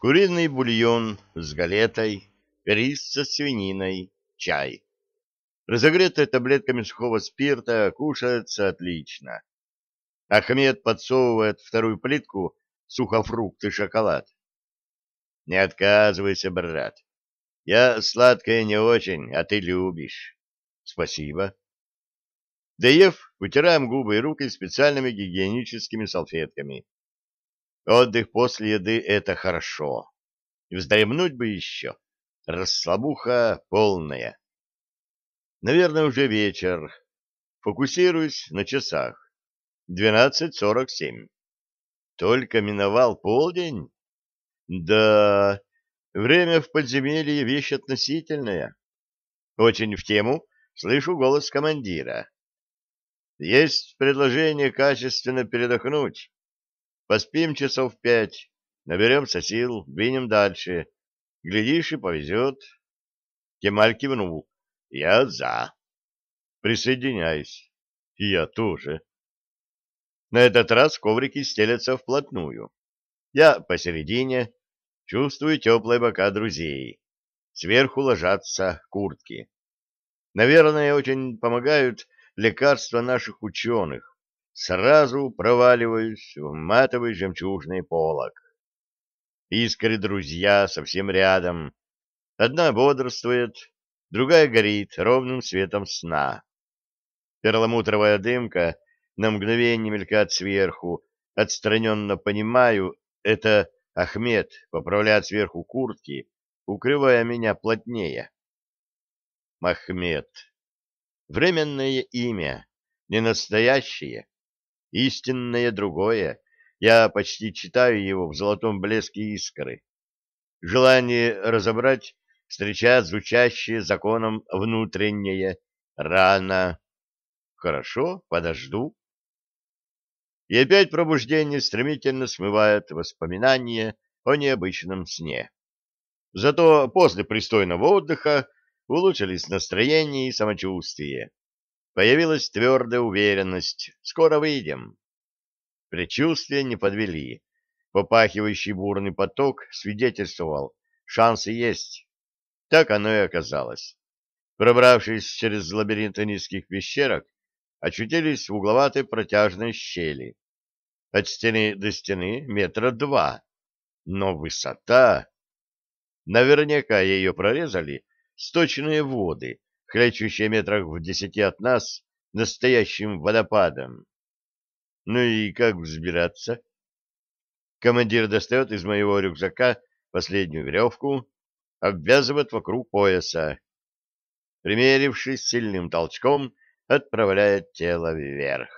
Куриный бульон с галетой, рис со свининой, чай. Разогретая таблетками сухого спирта кушается отлично. Ахмед подсовывает вторую плитку сухофрукт и шоколад. Не отказывайся, брат. Я сладкое не очень, а ты любишь. Спасибо. Доев, вытираем губы и руки специальными гигиеническими салфетками. Отдых после еды — это хорошо. Вздремнуть бы еще. Расслабуха полная. Наверное, уже вечер. Фокусируюсь на часах. 12.47. Только миновал полдень? Да, время в подземелье вещь относительная. Очень в тему слышу голос командира. Есть предложение качественно передохнуть. Поспим часов пять, наберемся сил, двинем дальше. Глядишь, и повезет. Кемаль кивнул. Я за. Присоединяюсь. И я тоже. На этот раз коврики стелятся вплотную. Я посередине, чувствую теплые бока друзей. Сверху ложатся куртки. Наверное, очень помогают лекарства наших ученых. Сразу проваливаюсь в матовый жемчужный полог. Искры друзья совсем рядом. Одна бодрствует, другая горит ровным светом сна. Перламутровая дымка на мгновение мелькает сверху. Отстраненно понимаю, это Ахмед поправляет сверху куртки, укрывая меня плотнее. Махмед. Временное имя, не настоящее, истинное другое. Я почти читаю его в золотом блеске искры. Желание разобрать встречает звучащее законом внутреннее «рано». Хорошо, подожду. И опять пробуждение стремительно смывает воспоминания о необычном сне. Зато после пристойного отдыха улучшились настроение и самочувствие. Появилась твердая уверенность. Скоро выйдем. Предчувствия не подвели. Попахивающий бурный поток свидетельствовал. Шансы есть. Так оно и оказалось. Пробравшись через лабиринты низких пещерок, очутились в угловатой протяжной щели. От стены до стены метра два. Но высота... Наверняка ее прорезали сточные воды, хлещущие метрах в десяти от нас настоящим водопадом. Ну и как взбираться? Командир достает из моего рюкзака последнюю веревку, обвязывает вокруг пояса. Примерившись сильным толчком, отправляет тело вверх.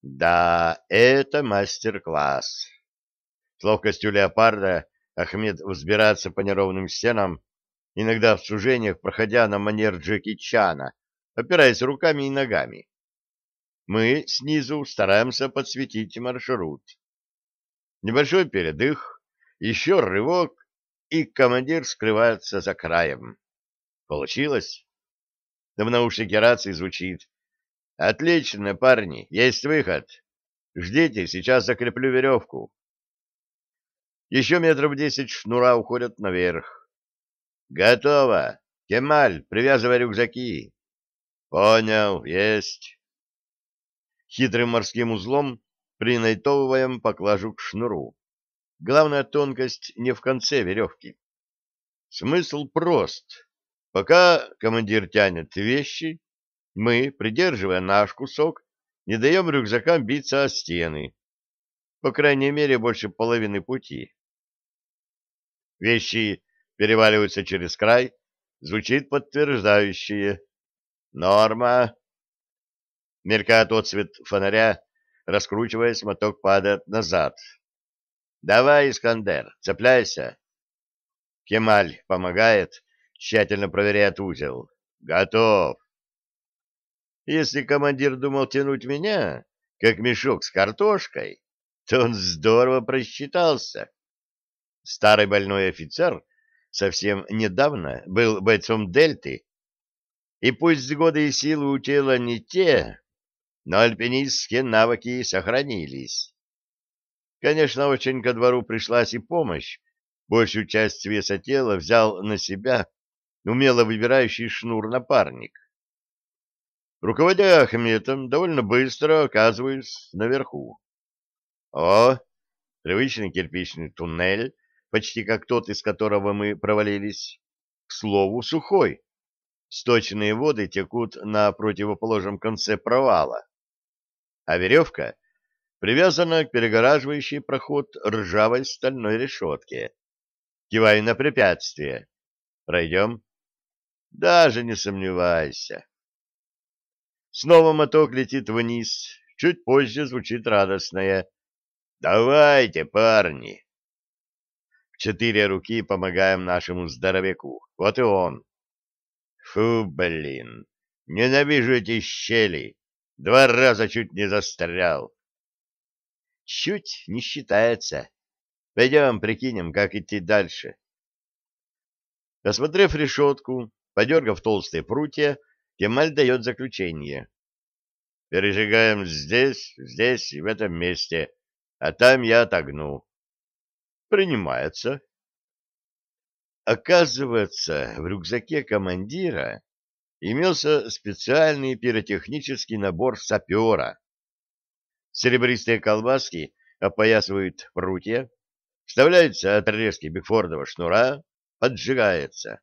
Да, это мастер-класс. С ловкостью леопарда Ахмед взбирается по неровным стенам, иногда в сужениях, проходя на манер Джеки Чана, опираясь руками и ногами. Мы снизу стараемся подсветить маршрут. Небольшой передых, еще рывок, и командир скрывается за краем. Получилось? В наушнике рации звучит. Отлично, парни, есть выход. Ждите, сейчас закреплю веревку. Еще метров десять шнура уходят наверх. Готово. Кемаль, привязывай рюкзаки. Понял, есть. Хитрым морским узлом принайтовываем поклажу к шнуру. Главная тонкость не в конце веревки. Смысл прост. Пока командир тянет вещи, мы, придерживая наш кусок, не даем рюкзакам биться о стены. По крайней мере, больше половины пути. Вещи переваливаются через край, звучит подтверждающее. Норма. Мелькает отцвет фонаря, раскручиваясь, моток падает назад. Давай, Искандер, цепляйся. Кемаль помогает, тщательно проверяет узел. Готов. Если командир думал тянуть меня, как мешок с картошкой, то он здорово просчитался. Старый больной офицер совсем недавно был бойцом Дельты, и пусть годы и силы у тела не те, но альпинистские навыки сохранились. Конечно, очень ко двору пришлась и помощь Большую часть веса тела взял на себя умело выбирающий шнур напарник. Руководя Ахметом, довольно быстро оказываюсь наверху. О, привычный кирпичный туннель, почти как тот, из которого мы провалились. К слову, сухой. Сточные воды текут на противоположном конце провала. А веревка привязана к перегораживающей проход ржавой стальной решетке. Киваю на препятствие. Пройдем? Даже не сомневайся. Снова моток летит вниз. Чуть позже звучит радостное. «Давайте, парни!» Четыре руки помогаем нашему здоровяку. Вот и он. Фу, блин! Ненавижу эти щели. Два раза чуть не застрял. Чуть не считается. Пойдем прикинем, как идти дальше. Осмотрев решетку, подергав толстые прутья, Кемаль дает заключение. Пережигаем здесь, здесь и в этом месте, а там я отогну. Принимается. Оказывается, в рюкзаке командира имелся специальный пиротехнический набор сапера. Серебристые колбаски опоясывают прутья, вставляются отрезки бигфордового шнура, поджигается.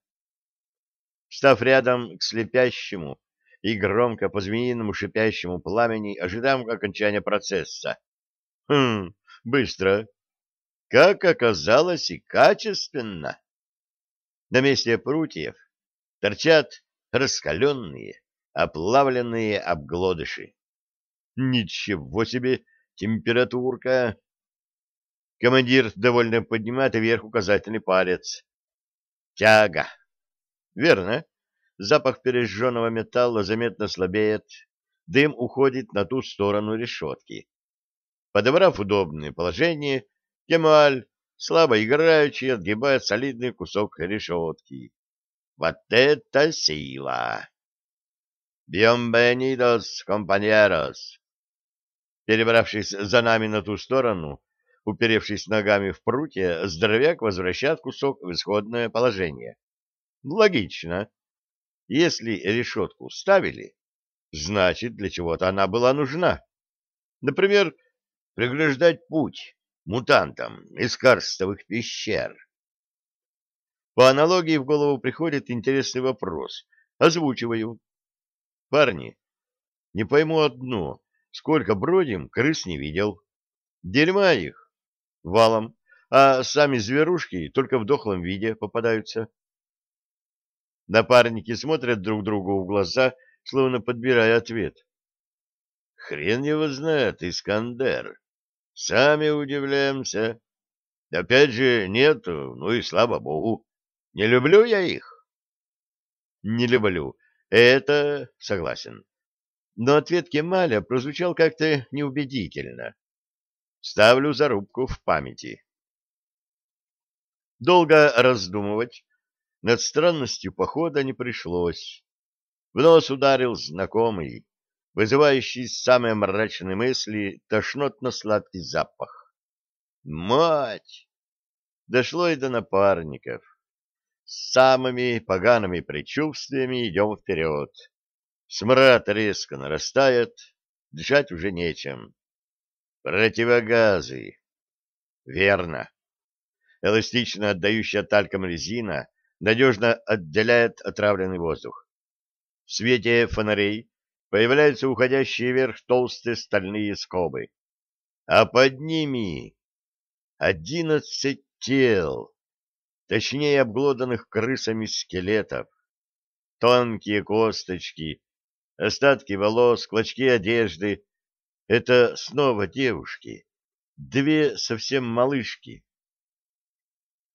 Став рядом к слепящему и громко по-змеиному шипящему пламени, ожидаем окончания процесса. Хм, быстро. Как оказалось и качественно. На месте прутьев торчат раскаленные, оплавленные обглодыши. Ничего себе температурка! Командир довольно поднимает вверх указательный палец. Тяга. Верно. Запах пережженного металла заметно слабеет. Дым уходит на ту сторону решетки. Подобрав удобное положение, Кемаль, слабо играючи, отгибает солидный кусок решетки. Вот это сила! «Bienvenidos, compañeros!» Перебравшись за нами на ту сторону, уперевшись ногами в прутья, здоровяк возвращает кусок в исходное положение. Логично. Если решетку ставили, значит, для чего-то она была нужна. Например, преграждать путь мутантам из карстовых пещер. По аналогии в голову приходит интересный вопрос. Озвучиваю. Парни, не пойму одно. Сколько бродим, крыс не видел. Дерьма их валом, а сами зверушки только в дохлом виде попадаются. Напарники смотрят друг другу в глаза, словно подбирая ответ. Хрен его знает, Искандер. Сами удивляемся. Опять же, нету, ну и слава богу. Не люблю я их. Не люблю. Это согласен. Но ответ Кемаля прозвучал как-то неубедительно. Ставлю зарубку в памяти. Долго раздумывать над странностью похода не пришлось. В нос ударил знакомый, вызывающий самые мрачные мысли тошнотно-сладкий запах. Мать! Дошло и до напарников. С самыми погаными предчувствиями идем вперед. Смрад резко нарастает, дышать уже нечем. Противогазы. Верно. Эластично отдающая тальком резина надежно отделяет отравленный воздух. В свете фонарей появляются уходящие вверх толстые стальные скобы. А под ними одиннадцать тел, точнее обглоданных крысами скелетов. Тонкие косточки, остатки волос, клочки одежды — это снова девушки, две совсем малышки.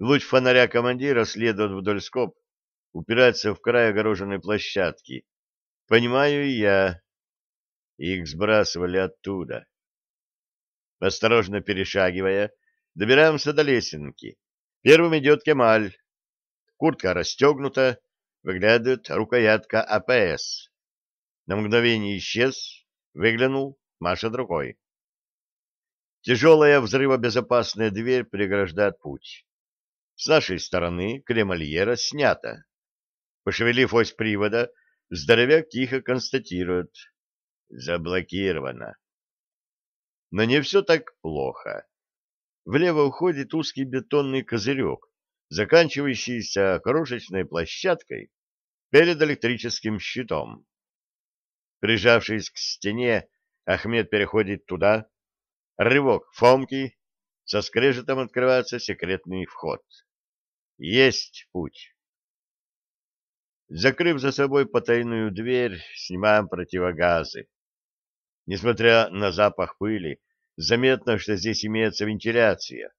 Луч фонаря командира следует вдоль скоб, упирается в край огороженной площадки. Понимаю я. Их сбрасывали оттуда. Осторожно перешагивая, добираемся до лесенки. Первым идет Кемаль. Куртка расстегнута, выглядывает рукоятка АПС. На мгновение исчез, выглянул, машет рукой. Тяжелая взрывобезопасная дверь преграждает путь. С нашей стороны кремольера снято. Пошевелив ось привода, здоровяк тихо констатирует. Заблокировано. Но не все так плохо. Влево уходит узкий бетонный козырек, заканчивающийся крошечной площадкой перед электрическим щитом. Прижавшись к стене, Ахмед переходит туда. Рывок Фомки. Со скрежетом открывается секретный вход. Есть путь. Закрыв за собой потайную дверь, снимаем противогазы. Несмотря на запах пыли, заметно, что здесь имеется вентиляция.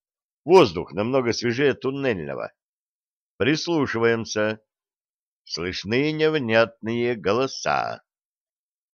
Воздух намного свежее туннельного. Прислушиваемся. Слышны невнятные голоса.